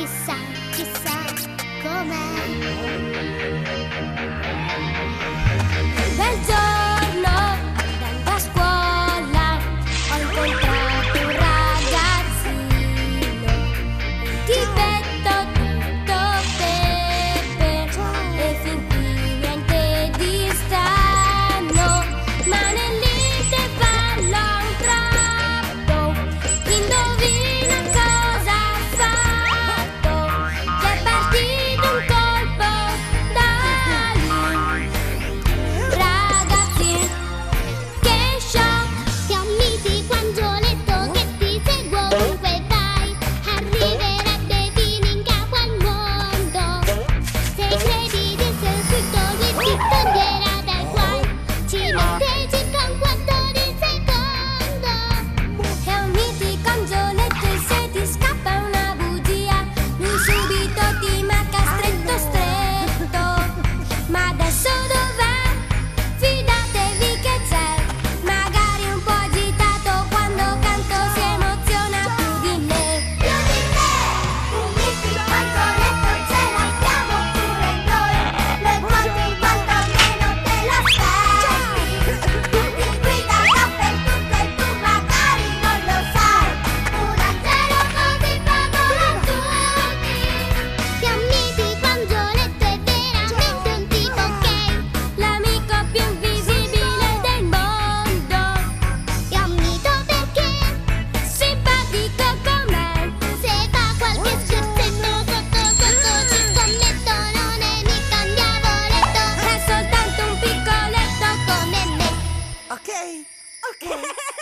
kiss sound. È